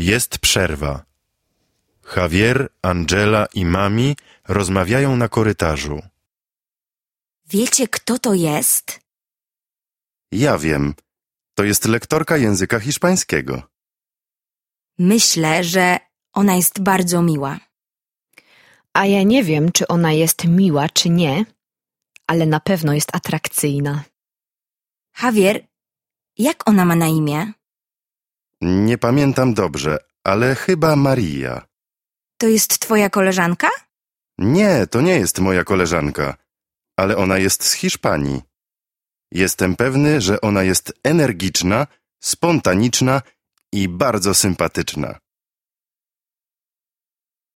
Jest przerwa. Javier, Angela i Mami rozmawiają na korytarzu. Wiecie, kto to jest? Ja wiem. To jest lektorka języka hiszpańskiego. Myślę, że ona jest bardzo miła. A ja nie wiem, czy ona jest miła, czy nie, ale na pewno jest atrakcyjna. Javier, jak ona ma na imię? Nie pamiętam dobrze, ale chyba Maria. To jest twoja koleżanka? Nie, to nie jest moja koleżanka, ale ona jest z Hiszpanii. Jestem pewny, że ona jest energiczna, spontaniczna i bardzo sympatyczna.